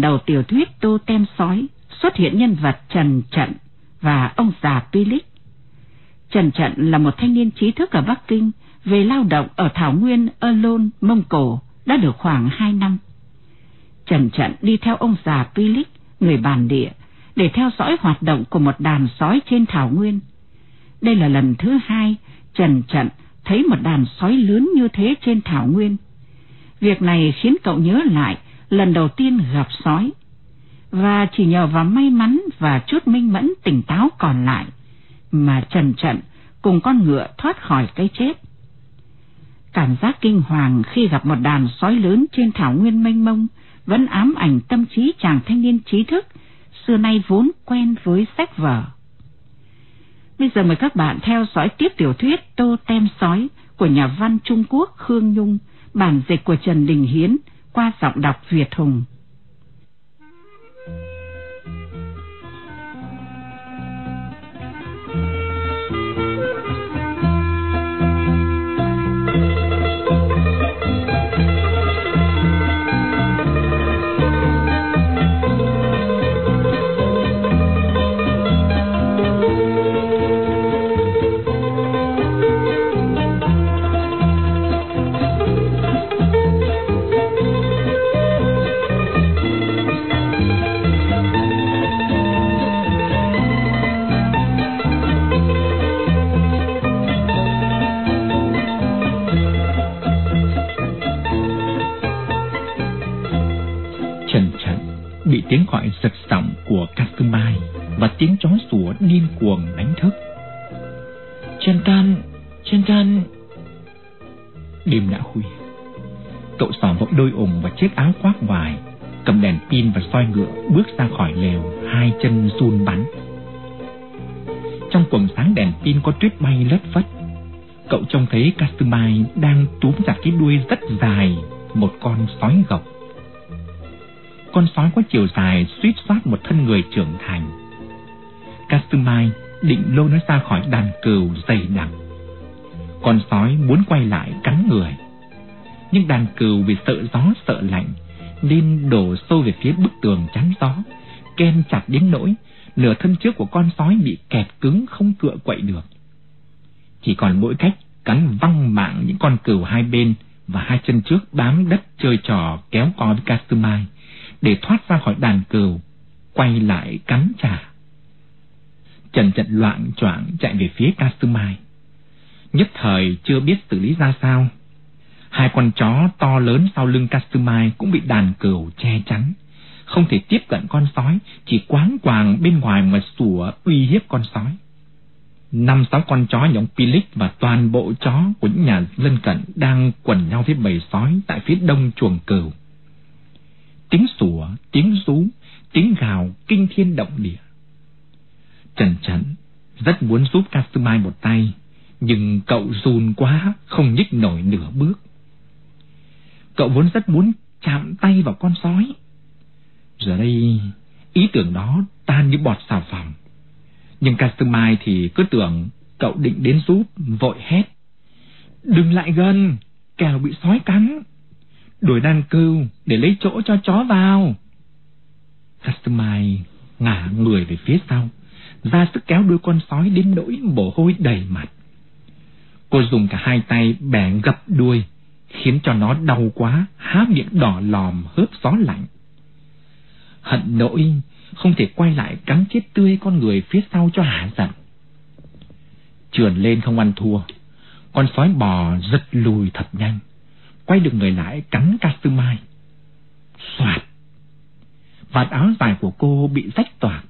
Phần đầu tiểu thuyết Tô Tem Sói xuất hiện nhân vật Trần Trận và ông già Pilic. Trần Trận là một thanh niên trí thức ở Bắc Kinh về lao động ở Thảo Nguyên Lôn, Mông Cổ đã được khoảng hai năm. Trần Trận đi theo ông già Pilic, người bản địa, để theo dõi hoạt động của một đàn sói trên Thảo Nguyên. Đây là lần thứ hai Trần Trận thấy một đàn sói lớn như thế trên Thảo Nguyên. Việc này khiến cậu nhớ lại lần đầu tiên gặp sói. Và chỉ nhờ vào may mắn và chút minh mẫn tỉnh táo còn lại mà Trần Trận cùng con ngựa thoát khỏi cái chết. Cảm giác kinh hoàng khi gặp một đàn sói lớn trên thảo nguyên mênh mông vẫn ám ảnh tâm trí chàng thanh niên trí thức, xưa nay vốn quen với sách vở. Bây giờ mời các bạn theo dõi tiếp tiểu thuyết Tô Tem Sói của nhà văn Trung Quốc Khương Nhung, bản dịch của Trần Đình Hiến qua giọng đọc Việt Hùng. Gọi giật giọng của Kasumai và tiếng chó sủa điên cuồng đánh thức. Trần Tan, Tan. Đêm đã khuya. Cậu xỏ vội đôi ủng và chiếc áo khoác ngoài, cầm đèn pin và soi ngựa bước ra khỏi lều, hai chân run bắn. Trong quầng sáng đèn pin có tuyết bay lất phất. Cậu trông thấy Kasumai đang túm chặt cái đuôi rất dài một con sói gộc con sói có chiều dài suýt soát một thân người trưởng thành. Kasumai định lôi nó ra khỏi đàn cừu dày đặc. Con sói muốn quay lại cắn người. Nhưng đàn cừu vì sợ gió sợ lạnh nên đổ sâu về phía bức tường chắn gió, ken chặt đến nỗi nửa thân trước của con sói bị kẹt cứng không cựa quậy được. Chỉ còn mỗi cách cắn văng mạng những con cừu hai bên và hai chân trước bám đất chơi trò kéo co với Kasumai để thoát ra khỏi đàn cừu, quay lại cắn trả. Trần trận loạn choạng chạy về phía Kasumai. Nhất thời chưa biết xử lý ra sao. Hai con chó to lớn sau lưng Kasumai cũng bị đàn cừu che chắn. Không thể tiếp cận con sói, chỉ quáng quàng bên ngoài mà sủa uy hiếp con sói. Năm sáu con chó giống Pilic và toàn bộ chó của những nhà lân cận đang quần nhau với bầy sói tại phía đông chuồng cừu tiếng sủa, tiếng rú, tiếng gào kinh thiên động địa. Trần Trần rất muốn giúp Kasumai một tay, nhưng cậu run quá, không nhích nổi nửa bước. Cậu vốn rất muốn chạm tay vào con sói. Giờ đây, ý tưởng đó tan như bọt xào phòng. Nhưng Kasumai thì cứ tưởng cậu định đến giúp, vội hét. Đừng lại gần, kẻo bị sói cắn đuổi đàn cừu để lấy chỗ cho chó vào. Kasumai ngả người về phía sau, ra sức kéo đuôi con sói đến nỗi mồ hôi đầy mặt. Cô dùng cả hai tay bẻ gập đuôi, khiến cho nó đau quá, há miệng đỏ lòm hớp gió lạnh. Hận nỗi không thể quay lại cắn chết tươi con người phía sau cho hả giận. Trườn lên không ăn thua Con sói bò giật lùi thật nhanh Quay được người lại cắn Kasumai Xoạt Vạt áo dài của cô bị rách toạc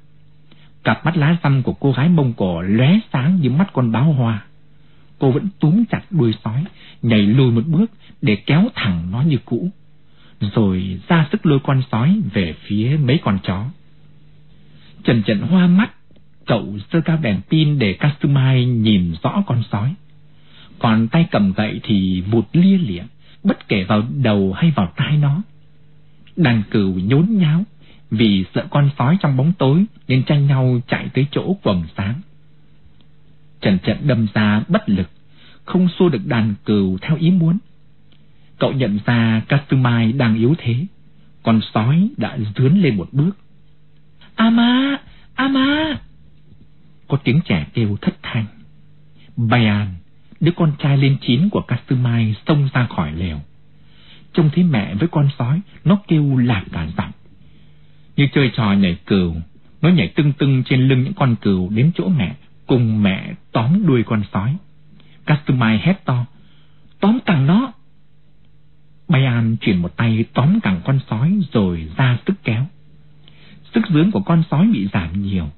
Cặp mắt lá xăm của cô gái Mông Cổ lóe sáng như mắt con báo hoa. Cô vẫn túm chặt đuôi sói, nhảy lùi một bước để kéo thẳng nó như cũ. Rồi ra sức lôi con sói về phía mấy con chó. Trần Trần hoa mắt, cậu sơ cao đèn pin để Kasumai nhìn rõ con sói. Còn tay cầm gậy thì vụt lia liệng bất kể vào đầu hay vào tai nó. Đàn cừu nhốn nháo, vì sợ con sói trong bóng tối nên tranh nhau chạy tới chỗ quầng sáng. Trần trận đâm ra bất lực, không xua được đàn cừu theo ý muốn. Cậu nhận ra Kasumai đang yếu thế, con sói đã dướn lên một bước. Ama! Ama! Có tiếng trẻ kêu thất thanh. Bayan, đứa con trai lên chín của Kasumai xông ra khỏi lều. Trông thấy mẹ với con sói, nó kêu lạc cả giọng như chơi trò nhảy cừu. Nó nhảy tưng tưng trên lưng những con cừu đến chỗ mẹ, cùng mẹ tóm đuôi con sói. Kastumai hét to, tóm cẳng nó. Bayan chuyển một tay tóm cẳng con sói rồi ra sức kéo. Sức dướng của con sói bị giảm nhiều.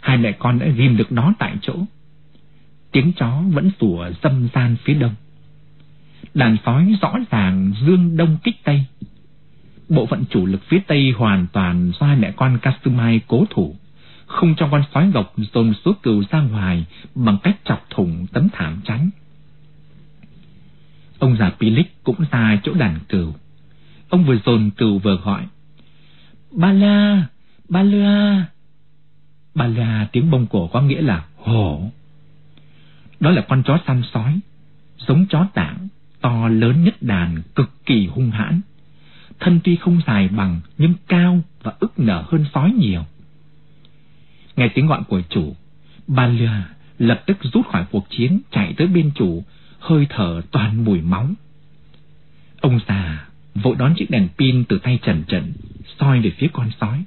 Hai mẹ con đã ghim được nó tại chỗ. Tiếng chó vẫn sủa dâm gian phía đông. Đàn sói rõ ràng dương đông kích tây bộ phận chủ lực phía Tây hoàn toàn do hai mẹ con Kasumai cố thủ, không cho con sói gộc dồn số cừu ra ngoài bằng cách chọc thủng tấm thảm tránh. Ông già Pilic cũng ra chỗ đàn cừu. Ông vừa dồn cừu vừa gọi. Ba la, ba la. Ba la tiếng bông cổ có nghĩa là hổ. Đó là con chó săn sói, giống chó tảng, to lớn nhất đàn, cực kỳ hung hãn thân tuy không dài bằng nhưng cao và ức nở hơn sói nhiều. Nghe tiếng gọi của chủ, bà lừa lập tức rút khỏi cuộc chiến chạy tới bên chủ, hơi thở toàn mùi máu. Ông già vội đón chiếc đèn pin từ tay Trần Trần, soi về phía con sói.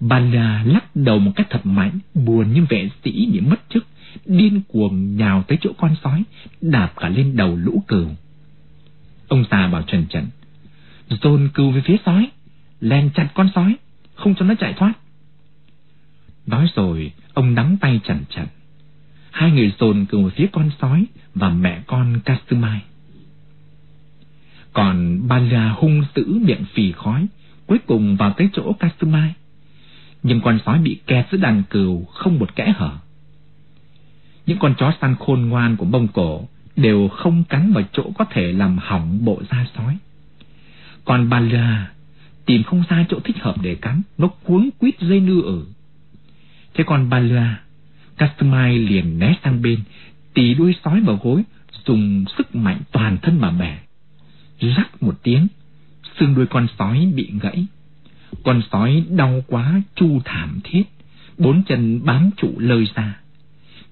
Bà là lắc đầu một cách thật mạnh, buồn như vệ sĩ bị mất chức, điên cuồng nhào tới chỗ con sói, đạp cả lên đầu lũ cừu. Ông ta bảo Trần Trần, dồn cừu về phía sói, len chặt con sói, không cho nó chạy thoát. Nói rồi, ông nắm tay trần trần, Hai người dồn cừu về phía con sói và mẹ con Kasumai. Còn Bala hung dữ miệng phì khói, cuối cùng vào tới chỗ Kasumai. Nhưng con sói bị kẹt giữa đàn cừu không một kẽ hở. Những con chó săn khôn ngoan của Mông Cổ đều không cắn vào chỗ có thể làm hỏng bộ da sói. Còn bà là tìm không ra chỗ thích hợp để cắn, nó cuốn quýt dây nư ở. Thế còn bà là, Customai liền né sang bên, tì đuôi sói vào gối, dùng sức mạnh toàn thân mà bẻ. Rắc một tiếng, xương đuôi con sói bị gãy. Con sói đau quá, chu thảm thiết, bốn chân bám trụ lơi ra.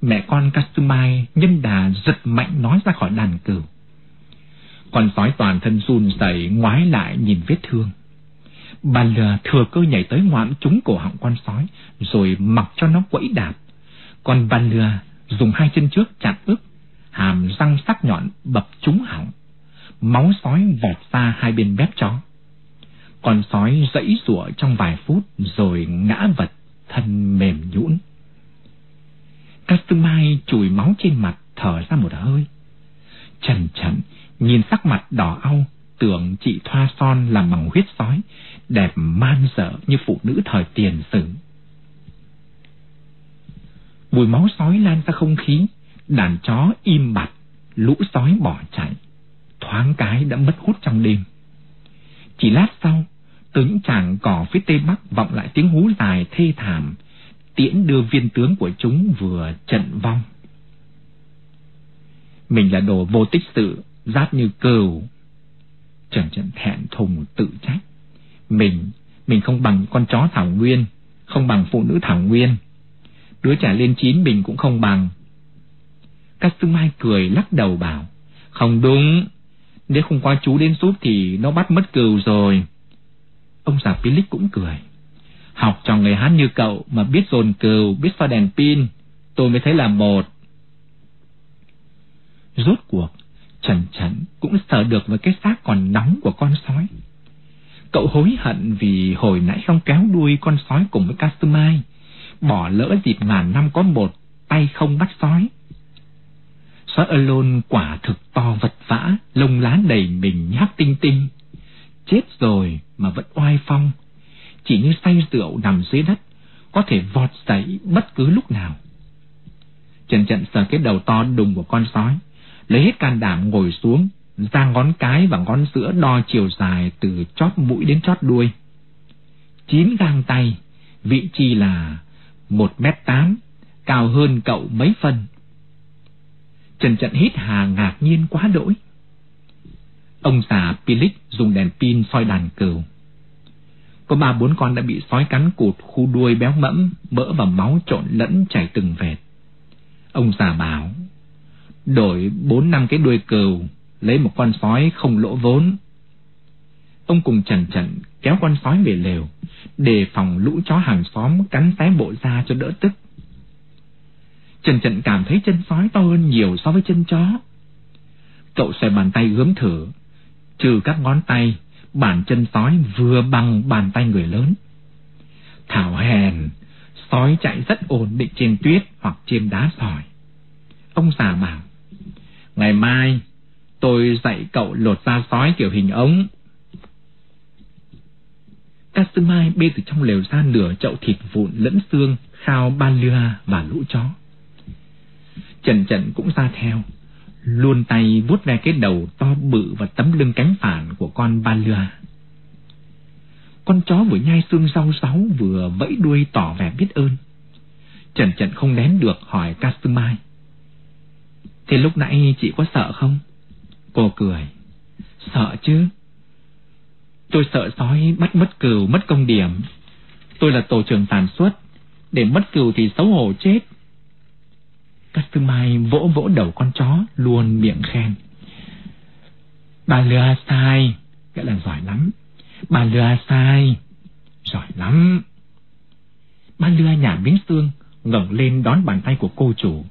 Mẹ con Kasumai nhân đà giật mạnh nói ra khỏi đàn cừu. Con sói toàn thân run rẩy ngoái lại nhìn vết thương. Bà lừa thừa cơ nhảy tới ngoạm trúng cổ họng con sói, rồi mặc cho nó quẫy đạp. Còn bà lừa dùng hai chân trước chặn ức, hàm răng sắc nhọn bập trúng họng. Máu sói vọt ra hai bên mép chó. Con sói dãy rủa trong vài phút rồi ngã vật, thân mềm nhũn. Kastumai chùi máu trên mặt, thở ra một hơi. Trần trần Nhìn sắc mặt đỏ au, tưởng chị thoa son làm bằng huyết sói, đẹp man dở như phụ nữ thời tiền sử. Mùi máu sói lan ra không khí, đàn chó im bặt, lũ sói bỏ chạy. Thoáng cái đã mất hút trong đêm. Chỉ lát sau, từ những tràng cỏ phía tây bắc vọng lại tiếng hú dài thê thảm, tiễn đưa viên tướng của chúng vừa trận vong. Mình là đồ vô tích sự, rát như cừu. Trần Trần thẹn thùng tự trách. Mình, mình không bằng con chó Thảo Nguyên, không bằng phụ nữ Thảo Nguyên. Đứa trẻ lên chín mình cũng không bằng. Các sư mai cười lắc đầu bảo, không đúng, nếu không qua chú đến giúp thì nó bắt mất cừu rồi. Ông già Philip cũng cười. Học cho người hát như cậu mà biết dồn cừu, biết pha đèn pin, tôi mới thấy là một. Rốt cuộc, Trần Trần cũng sợ được với cái xác còn nóng của con sói. Cậu hối hận vì hồi nãy không kéo đuôi con sói cùng với Casumai, bỏ lỡ dịp ngàn năm có một tay không bắt sói. Sói Alone quả thực to vật vã, lông lá đầy mình nhát tinh tinh. Chết rồi mà vẫn oai phong, chỉ như say rượu nằm dưới đất, có thể vọt dậy bất cứ lúc nào. Trần trận sờ cái đầu to đùng của con sói, lấy hết can đảm ngồi xuống, ra ngón cái và ngón giữa đo chiều dài từ chót mũi đến chót đuôi. Chín gang tay, vị trí là một mét tám, cao hơn cậu mấy phân. Trần trận hít hà ngạc nhiên quá đỗi. Ông già Pilic dùng đèn pin soi đàn cừu. Có ba bốn con đã bị sói cắn cụt khu đuôi béo mẫm, mỡ và máu trộn lẫn chảy từng vệt. Ông già bảo, đổi bốn năm cái đuôi cừu, lấy một con sói không lỗ vốn. Ông cùng Trần Trần kéo con sói về lều, đề phòng lũ chó hàng xóm cắn xé bộ da cho đỡ tức. Trần Trần cảm thấy chân sói to hơn nhiều so với chân chó. Cậu xòe bàn tay gớm thử, trừ các ngón tay, bàn chân sói vừa bằng bàn tay người lớn. Thảo hèn, sói chạy rất ổn định trên tuyết hoặc trên đá sỏi. Ông già bảo, ngày mai tôi dạy cậu lột da sói kiểu hình ống. Castumai bê từ trong lều ra nửa chậu thịt vụn lẫn xương, khao ban lưa và lũ chó. Trần Trần cũng ra theo, luôn tay vuốt ve cái đầu to bự và tấm lưng cánh phản của con ba lừa. Con chó vừa nhai xương rau sáu vừa vẫy đuôi tỏ vẻ biết ơn. Trần Trần không nén được hỏi Castumai. Thế lúc nãy chị có sợ không? Cô cười. Sợ chứ. Tôi sợ sói bắt mất cừu mất công điểm. Tôi là tổ trưởng sản xuất. Để mất cừu thì xấu hổ chết. Castumai vỗ vỗ đầu con chó luôn miệng khen. Bà lừa sai, cái là giỏi lắm. Bà lừa sai, giỏi lắm. Bà lừa nhả miếng xương, ngẩng lên đón bàn tay của cô chủ,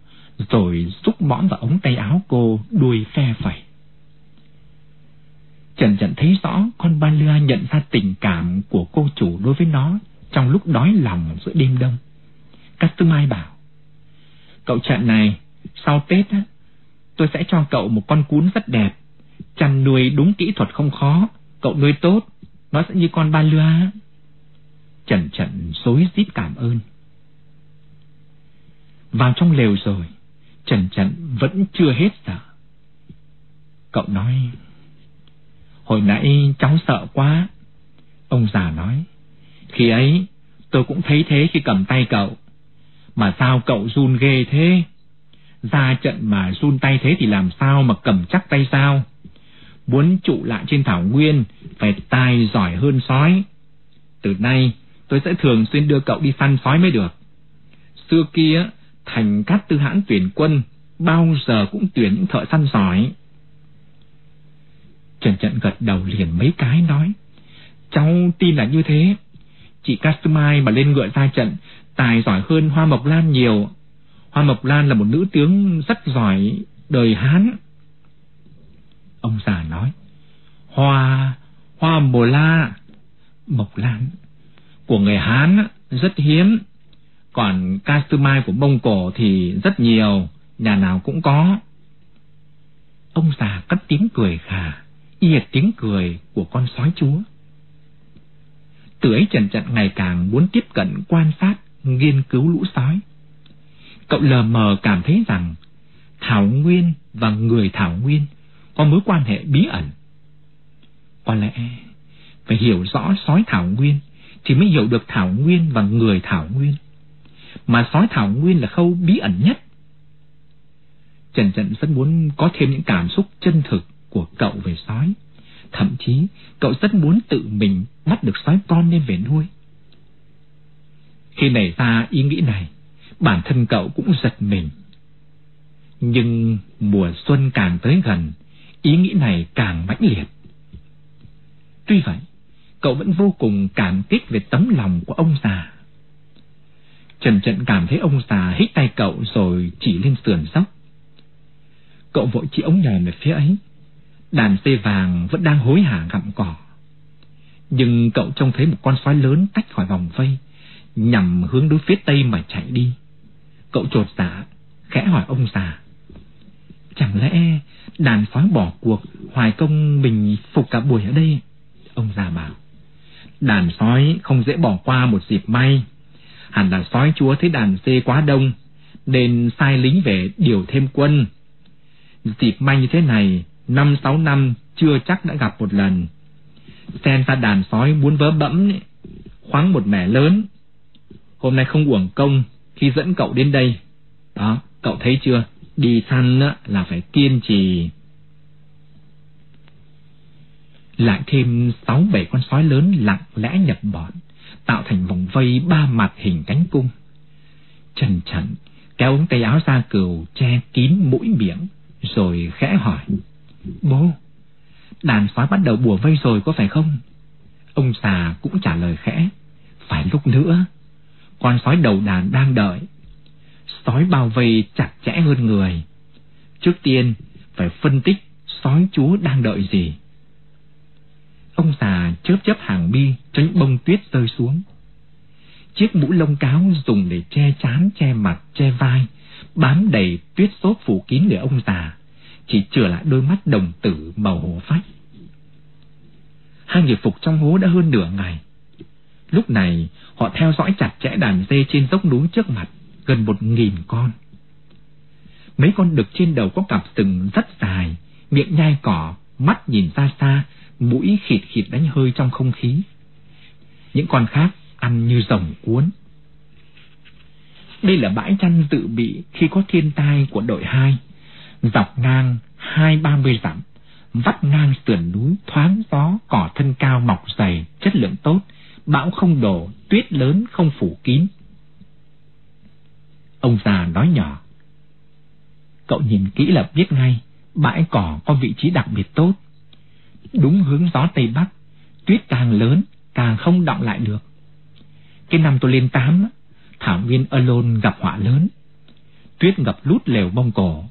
rồi rút mõm vào ống tay áo cô đuôi phe phẩy. Trần Trần thấy rõ con ba lưa nhận ra tình cảm của cô chủ đối với nó trong lúc đói lòng giữa đêm đông. Castumai bảo, Cậu Trần này, sau Tết á, tôi sẽ cho cậu một con cún rất đẹp. Chăn nuôi đúng kỹ thuật không khó, cậu nuôi tốt, nó sẽ như con ba lưa. Trần Trần xối rít cảm ơn. Vào trong lều rồi, Trần Trần vẫn chưa hết sợ. Cậu nói, hồi nãy cháu sợ quá. Ông già nói, khi ấy tôi cũng thấy thế khi cầm tay cậu. Mà sao cậu run ghê thế? Ra trận mà run tay thế thì làm sao mà cầm chắc tay sao? Muốn trụ lại trên thảo nguyên, phải tài giỏi hơn sói. Từ nay, tôi sẽ thường xuyên đưa cậu đi săn sói mới được. Xưa kia, thành các tư hãn tuyển quân, bao giờ cũng tuyển những thợ săn giỏi. Trần Trận gật đầu liền mấy cái nói, cháu tin là như thế. Chị Castumai mà lên ngựa ra trận tài giỏi hơn Hoa Mộc Lan nhiều. Hoa Mộc Lan là một nữ tướng rất giỏi đời Hán. Ông già nói, Hoa, Hoa Mồ La, Mộc Lan của người Hán rất hiếm, còn Castumai của Mông Cổ thì rất nhiều, nhà nào cũng có. Ông già cất tiếng cười khà, y tiếng cười của con sói chúa. Từ ấy Trần Trận ngày càng muốn tiếp cận quan sát nghiên cứu lũ sói. Cậu lờ mờ cảm thấy rằng Thảo Nguyên và người Thảo Nguyên có mối quan hệ bí ẩn. Có lẽ phải hiểu rõ sói Thảo Nguyên thì mới hiểu được Thảo Nguyên và người Thảo Nguyên. Mà sói Thảo Nguyên là khâu bí ẩn nhất. Trần Trần rất muốn có thêm những cảm xúc chân thực của cậu về sói. Thậm chí, cậu rất muốn tự mình bắt được sói con nên về nuôi. Khi nảy ra ý nghĩ này, bản thân cậu cũng giật mình. Nhưng mùa xuân càng tới gần, ý nghĩ này càng mãnh liệt. Tuy vậy, cậu vẫn vô cùng cảm kích về tấm lòng của ông già. Trần Trận cảm thấy ông già hít tay cậu rồi chỉ lên sườn dốc. Cậu vội chỉ ống nhòm về phía ấy. Đàn dê vàng vẫn đang hối hả gặm cỏ. Nhưng cậu trông thấy một con sói lớn tách khỏi vòng vây, nhằm hướng đối phía tây mà chạy đi. Cậu trột dạ, khẽ hỏi ông già. Chẳng lẽ đàn sói bỏ cuộc, hoài công mình phục cả buổi ở đây? Ông già bảo. Đàn sói không dễ bỏ qua một dịp may. Hẳn là sói chúa thấy đàn dê quá đông, nên sai lính về điều thêm quân. Dịp may như thế này, năm sáu năm chưa chắc đã gặp một lần. Xem ra đàn sói muốn vớ bẫm, khoáng một mẻ lớn. Hôm nay không uổng công khi dẫn cậu đến đây. Đó, cậu thấy chưa? Đi săn á là phải kiên trì. Lại thêm sáu bảy con sói lớn lặng lẽ nhập bọn, tạo thành vòng vây ba mặt hình cánh cung. Trần trần kéo ống tay áo ra cừu che kín mũi miệng, rồi khẽ hỏi. Bố, đàn sói bắt đầu bùa vây rồi có phải không? Ông già cũng trả lời khẽ. Phải lúc nữa, con sói đầu đàn đang đợi. Sói bao vây chặt chẽ hơn người. Trước tiên, phải phân tích sói chúa đang đợi gì. Ông già chớp chớp hàng mi cho những bông tuyết rơi xuống. Chiếc mũ lông cáo dùng để che chán, che mặt, che vai, bám đầy tuyết xốp phủ kín người ông già, chỉ chừa lại đôi mắt đồng tử màu hồ phách. Hai người phục trong hố đã hơn nửa ngày. Lúc này, họ theo dõi chặt chẽ đàn dê trên dốc núi trước mặt, gần một nghìn con. Mấy con đực trên đầu có cặp sừng rất dài, miệng nhai cỏ, mắt nhìn xa xa, mũi khịt khịt đánh hơi trong không khí. Những con khác ăn như rồng cuốn. Đây là bãi chăn tự bị khi có thiên tai của đội hai, dọc ngang hai ba mươi dặm, vắt ngang sườn núi thoáng gió, cỏ thân cao mọc dày, chất lượng tốt, bão không đổ, tuyết lớn không phủ kín. Ông già nói nhỏ. Cậu nhìn kỹ là biết ngay, bãi cỏ có vị trí đặc biệt tốt. Đúng hướng gió Tây Bắc, tuyết càng lớn, càng không động lại được. Cái năm tôi lên tám, thảo nguyên Alone gặp họa lớn. Tuyết ngập lút lều bông cổ.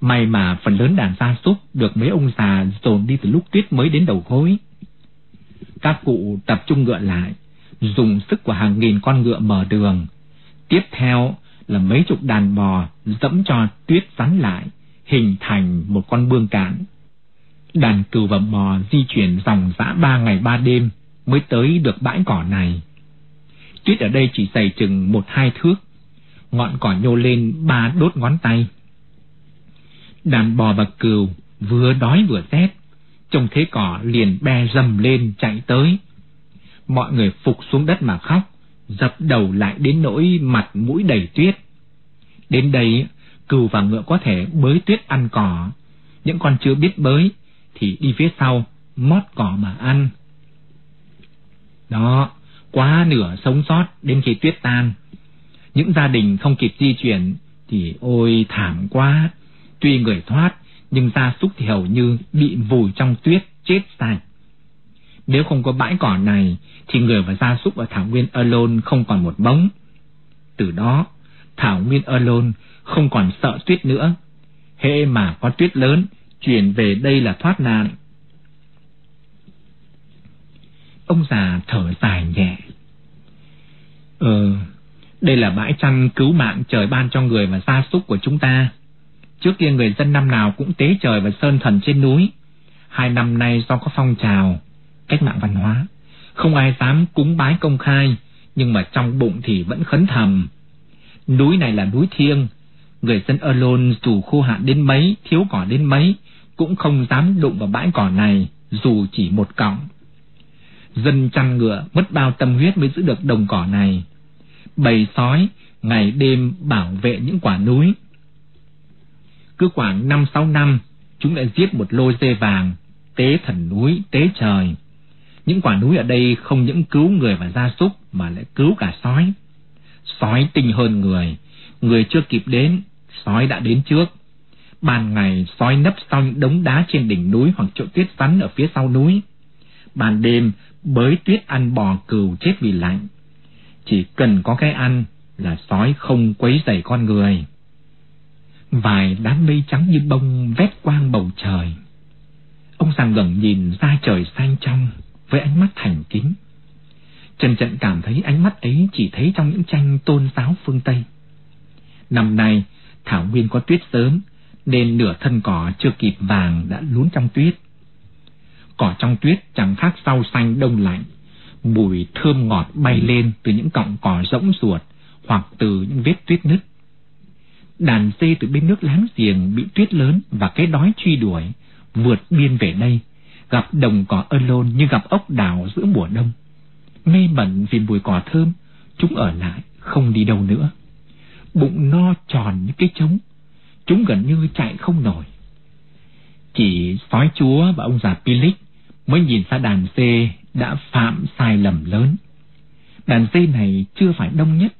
May mà phần lớn đàn gia súc được mấy ông già dồn đi từ lúc tuyết mới đến đầu gối. Các cụ tập trung ngựa lại, dùng sức của hàng nghìn con ngựa mở đường. Tiếp theo là mấy chục đàn bò dẫm cho tuyết rắn lại, hình thành một con bương cạn. Đàn cừu và bò di chuyển dòng dã ba ngày ba đêm mới tới được bãi cỏ này. Tuyết ở đây chỉ dày chừng một hai thước, ngọn cỏ nhô lên ba đốt ngón tay. Đàn bò và cừu vừa đói vừa rét, trông thế cỏ liền be dầm lên chạy tới. Mọi người phục xuống đất mà khóc, dập đầu lại đến nỗi mặt mũi đầy tuyết. Đến đây, cừu và ngựa có thể bới tuyết ăn cỏ, những con chưa biết bới thì đi phía sau mót cỏ mà ăn. Đó, quá nửa sống sót đến khi tuyết tan. Những gia đình không kịp di chuyển thì ôi thảm quá. Tuy người thoát, nhưng gia súc thì hầu như bị vùi trong tuyết chết sạch. Nếu không có bãi cỏ này, thì người và gia súc ở thảo nguyên Alone không còn một bóng. Từ đó, thảo nguyên Alone không còn sợ tuyết nữa. Hễ mà có tuyết lớn, chuyển về đây là thoát nạn. Ông già thở dài nhẹ. Ờ, đây là bãi chăn cứu mạng trời ban cho người và gia súc của chúng ta. Trước kia người dân năm nào cũng tế trời và sơn thần trên núi. Hai năm nay do có phong trào, cách mạng văn hóa, không ai dám cúng bái công khai, nhưng mà trong bụng thì vẫn khấn thầm. Núi này là núi thiêng, người dân Alone dù khô hạn đến mấy, thiếu cỏ đến mấy, cũng không dám đụng vào bãi cỏ này, dù chỉ một cọng. Dân chăn ngựa mất bao tâm huyết mới giữ được đồng cỏ này. Bầy sói ngày đêm bảo vệ những quả núi. Cứ khoảng năm sáu năm, chúng lại giết một lô dê vàng, tế thần núi, tế trời. Những quả núi ở đây không những cứu người và gia súc mà lại cứu cả sói. Sói tinh hơn người, người chưa kịp đến, sói đã đến trước. Ban ngày sói nấp sau những đống đá trên đỉnh núi hoặc chỗ tuyết rắn ở phía sau núi. Ban đêm bới tuyết ăn bò cừu chết vì lạnh. Chỉ cần có cái ăn là sói không quấy rầy con người. Vài đám mây trắng như bông vét quang bầu trời. Ông sàng gần nhìn ra trời xanh trong với ánh mắt thành kính. Trần Trận cảm thấy ánh mắt ấy chỉ thấy trong những tranh tôn giáo phương Tây. Năm nay, Thảo Nguyên có tuyết sớm, nên nửa thân cỏ chưa kịp vàng đã lún trong tuyết. Cỏ trong tuyết chẳng khác rau xanh đông lạnh, mùi thơm ngọt bay lên từ những cọng cỏ rỗng ruột hoặc từ những vết tuyết nứt. Đàn dê từ bên nước láng giềng bị tuyết lớn và cái đói truy đuổi, vượt biên về đây, gặp đồng cỏ ơ lôn như gặp ốc đào giữa mùa đông. Mê mẩn vì mùi cỏ thơm, chúng ở lại, không đi đâu nữa. Bụng no tròn như cái trống, chúng gần như chạy không nổi. Chỉ sói chúa và ông già Pilic mới nhìn ra đàn dê đã phạm sai lầm lớn. Đàn dê này chưa phải đông nhất.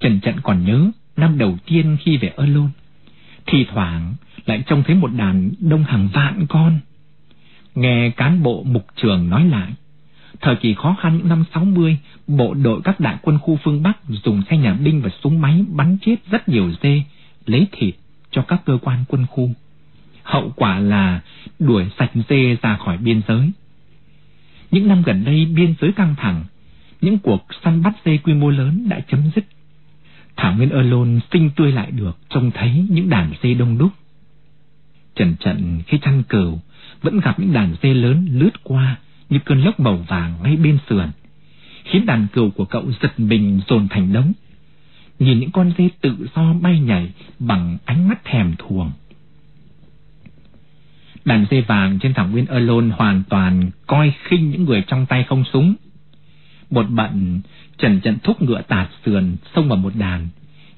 Trần Trận còn nhớ năm đầu tiên khi về Ơ Lôn, thì thoảng lại trông thấy một đàn đông hàng vạn con. Nghe cán bộ mục trường nói lại, thời kỳ khó khăn những năm 60, bộ đội các đại quân khu phương Bắc dùng xe nhà binh và súng máy bắn chết rất nhiều dê, lấy thịt cho các cơ quan quân khu. Hậu quả là đuổi sạch dê ra khỏi biên giới. Những năm gần đây biên giới căng thẳng, những cuộc săn bắt dê quy mô lớn đã chấm dứt. Thảo Nguyên Ơ Lôn sinh tươi lại được trông thấy những đàn dê đông đúc. Trần trận khi chăn cừu vẫn gặp những đàn dê lớn lướt qua như cơn lốc màu vàng ngay bên sườn, khiến đàn cừu của cậu giật mình dồn thành đống. Nhìn những con dê tự do bay nhảy bằng ánh mắt thèm thuồng. Đàn dê vàng trên thảo nguyên Alone hoàn toàn coi khinh những người trong tay không súng. Một bận trần trận thúc ngựa tạt sườn xông vào một đàn,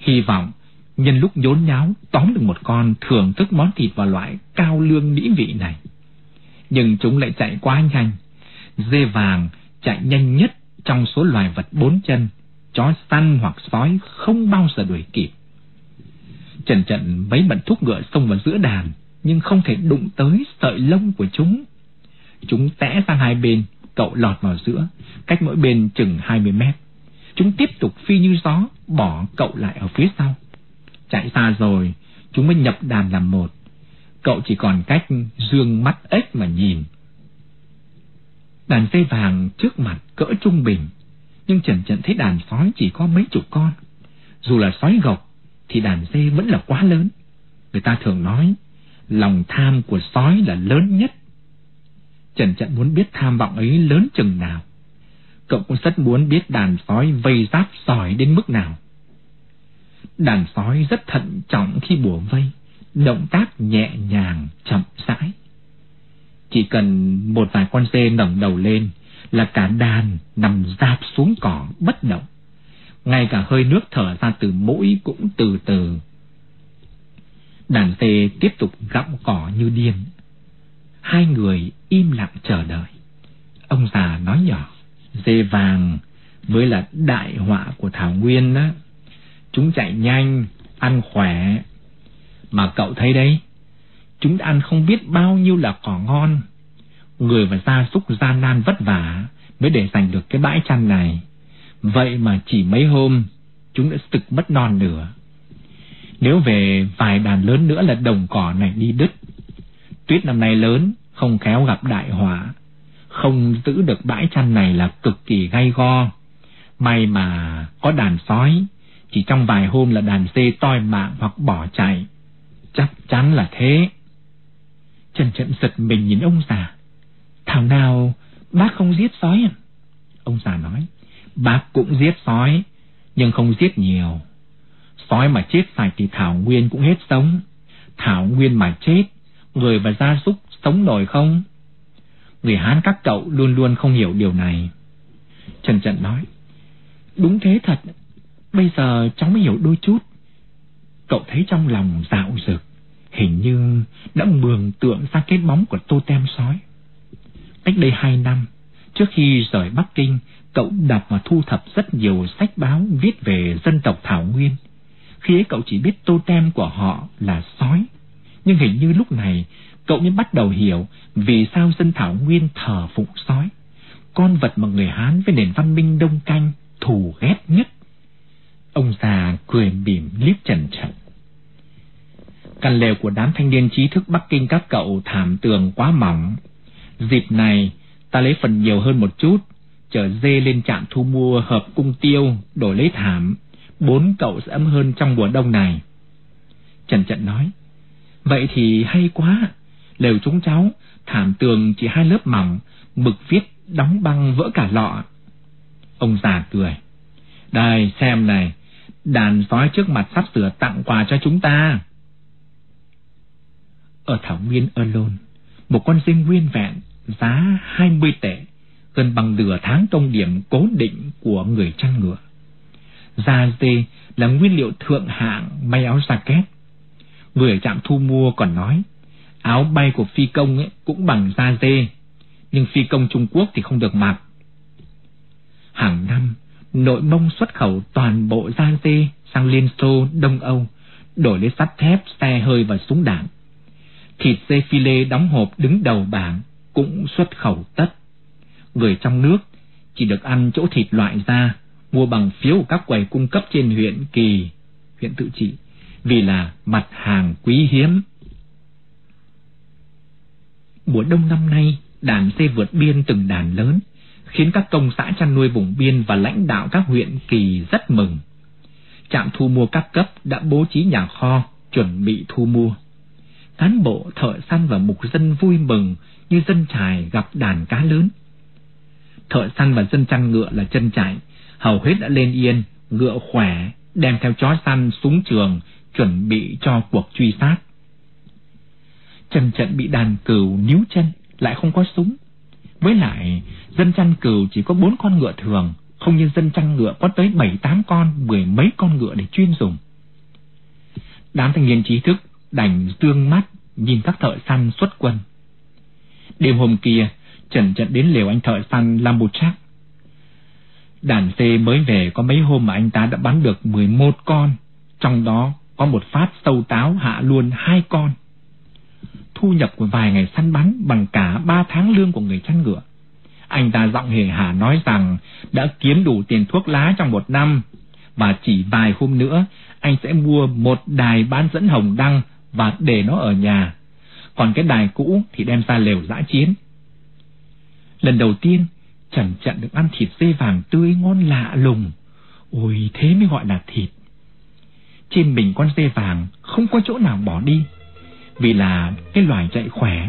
hy vọng nhân lúc nhốn nháo tóm được một con thưởng thức món thịt và loại cao lương mỹ vị này. Nhưng chúng lại chạy quá nhanh. Dê vàng chạy nhanh nhất trong số loài vật bốn chân, chó săn hoặc sói không bao giờ đuổi kịp. Trần trận mấy bận thúc ngựa xông vào giữa đàn, nhưng không thể đụng tới sợi lông của chúng. Chúng tẽ sang hai bên, cậu lọt vào giữa, cách mỗi bên chừng 20 mét. Chúng tiếp tục phi như gió, bỏ cậu lại ở phía sau. Chạy xa rồi, chúng mới nhập đàn làm một. Cậu chỉ còn cách dương mắt ếch mà nhìn. Đàn dây vàng trước mặt cỡ trung bình, nhưng Trần Trận thấy đàn sói chỉ có mấy chục con. Dù là sói gộc, thì đàn dê vẫn là quá lớn. Người ta thường nói, lòng tham của sói là lớn nhất. Trần Trận muốn biết tham vọng ấy lớn chừng nào. Cậu cũng rất muốn biết đàn sói vây giáp sỏi đến mức nào. Đàn sói rất thận trọng khi bùa vây, động tác nhẹ nhàng, chậm rãi. Chỉ cần một vài con dê ngẩng đầu lên là cả đàn nằm dạp xuống cỏ bất động. Ngay cả hơi nước thở ra từ mũi cũng từ từ Đàn tê tiếp tục gặm cỏ như điên. Hai người im lặng chờ đợi. Ông già nói nhỏ, dê vàng mới là đại họa của Thảo Nguyên đó. Chúng chạy nhanh, ăn khỏe. Mà cậu thấy đấy, chúng đã ăn không biết bao nhiêu là cỏ ngon. Người và gia súc gian nan vất vả mới để giành được cái bãi chăn này. Vậy mà chỉ mấy hôm, chúng đã sực mất non nửa. Nếu về vài đàn lớn nữa là đồng cỏ này đi đứt. Tuyết năm nay lớn, không khéo gặp đại họa. Không giữ được bãi chăn này là cực kỳ gay go. May mà có đàn sói, chỉ trong vài hôm là đàn dê toi mạng hoặc bỏ chạy. Chắc chắn là thế. Trần trận giật mình nhìn ông già. Thảo nào bác không giết sói à? Ông già nói, bác cũng giết sói, nhưng không giết nhiều. Sói mà chết sạch thì Thảo Nguyên cũng hết sống. Thảo Nguyên mà chết, người và gia súc sống nổi không? Người Hán các cậu luôn luôn không hiểu điều này. Trần Trận nói, đúng thế thật, bây giờ cháu mới hiểu đôi chút. Cậu thấy trong lòng dạo dực, hình như đã mường tượng ra cái bóng của tô tem sói. Cách đây hai năm, trước khi rời Bắc Kinh, cậu đọc và thu thập rất nhiều sách báo viết về dân tộc Thảo Nguyên khi ấy cậu chỉ biết tô tem của họ là sói. Nhưng hình như lúc này cậu mới bắt đầu hiểu vì sao dân Thảo Nguyên thờ phụng sói. Con vật mà người Hán với nền văn minh đông canh thù ghét nhất. Ông già cười mỉm liếc trần trần. Căn lều của đám thanh niên trí thức Bắc Kinh các cậu thảm tường quá mỏng. Dịp này, ta lấy phần nhiều hơn một chút, chở dê lên trạm thu mua hợp cung tiêu, đổi lấy thảm. Bốn cậu sẽ ấm hơn trong mùa đông này. Trần Trận nói, vậy thì hay quá, lều chúng cháu, thảm tường chỉ hai lớp mỏng, mực viết đóng băng vỡ cả lọ. Ông già cười, đây xem này, đàn sói trước mặt sắp sửa tặng quà cho chúng ta. Ở Thảo Nguyên Alone, một con dê nguyên vẹn giá 20 tệ, gần bằng nửa tháng công điểm cố định của người chăn ngựa. Da dê là nguyên liệu thượng hạng may áo jacket. Người ở trạm thu mua còn nói, áo bay của phi công ấy cũng bằng da dê, nhưng phi công Trung Quốc thì không được mặc. Hàng năm, nội mông xuất khẩu toàn bộ da dê sang Liên Xô, Đông Âu, đổi lấy sắt thép, xe hơi và súng đạn. Thịt dê phi lê đóng hộp đứng đầu bảng cũng xuất khẩu tất. Người trong nước chỉ được ăn chỗ thịt loại ra mua bằng phiếu của các quầy cung cấp trên huyện Kỳ, huyện tự trị, vì là mặt hàng quý hiếm. Mùa đông năm nay, đàn dê vượt biên từng đàn lớn, khiến các công xã chăn nuôi vùng biên và lãnh đạo các huyện Kỳ rất mừng. Trạm thu mua các cấp đã bố trí nhà kho, chuẩn bị thu mua. Cán bộ, thợ săn và mục dân vui mừng như dân trài gặp đàn cá lớn. Thợ săn và dân chăn ngựa là chân chạy, hầu hết đã lên yên, ngựa khỏe, đem theo chó săn, súng trường, chuẩn bị cho cuộc truy sát. Trần trận bị đàn cừu níu chân, lại không có súng. Với lại, dân chăn cừu chỉ có bốn con ngựa thường, không như dân chăn ngựa có tới bảy tám con, mười mấy con ngựa để chuyên dùng. Đám thanh niên trí thức đành dương mắt nhìn các thợ săn xuất quân. Đêm hôm kia, Trần trận đến lều anh thợ săn làm một chắc. Đàn dê mới về có mấy hôm mà anh ta đã bắn được 11 con, trong đó có một phát sâu táo hạ luôn hai con. Thu nhập của vài ngày săn bắn bằng cả ba tháng lương của người chăn ngựa. Anh ta giọng hề hà nói rằng đã kiếm đủ tiền thuốc lá trong một năm, và chỉ vài hôm nữa anh sẽ mua một đài bán dẫn hồng đăng và để nó ở nhà. Còn cái đài cũ thì đem ra lều dã chiến. Lần đầu tiên, Trần Trận được ăn thịt dê vàng tươi ngon lạ lùng. Ôi, thế mới gọi là thịt. Trên mình con dê vàng không có chỗ nào bỏ đi. Vì là cái loài chạy khỏe,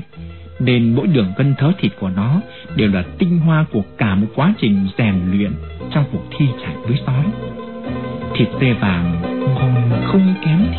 nên mỗi đường cân thớ thịt của nó đều là tinh hoa của cả một quá trình rèn luyện trong cuộc thi chạy với sói. Thịt dê vàng ngon không kém thịt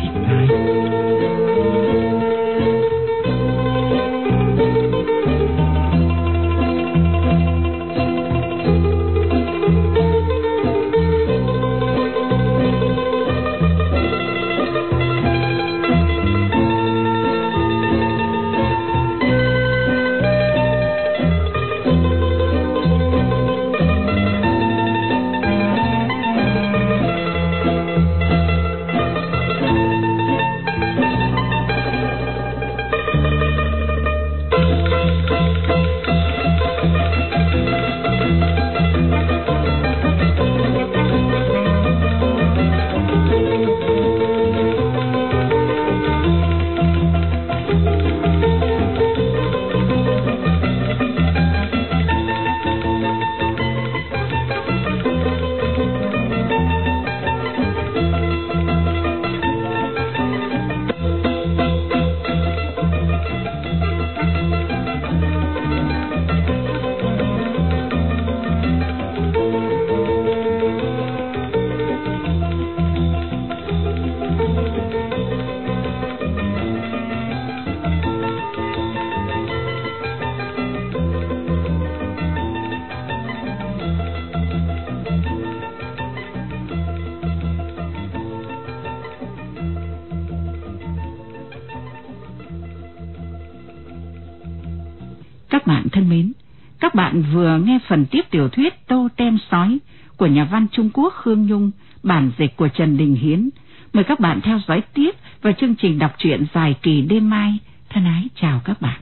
bạn vừa nghe phần tiếp tiểu thuyết Tô Tem Sói của nhà văn Trung Quốc Khương Nhung, bản dịch của Trần Đình Hiến. Mời các bạn theo dõi tiếp vào chương trình đọc truyện dài kỳ đêm mai. Thân ái chào các bạn.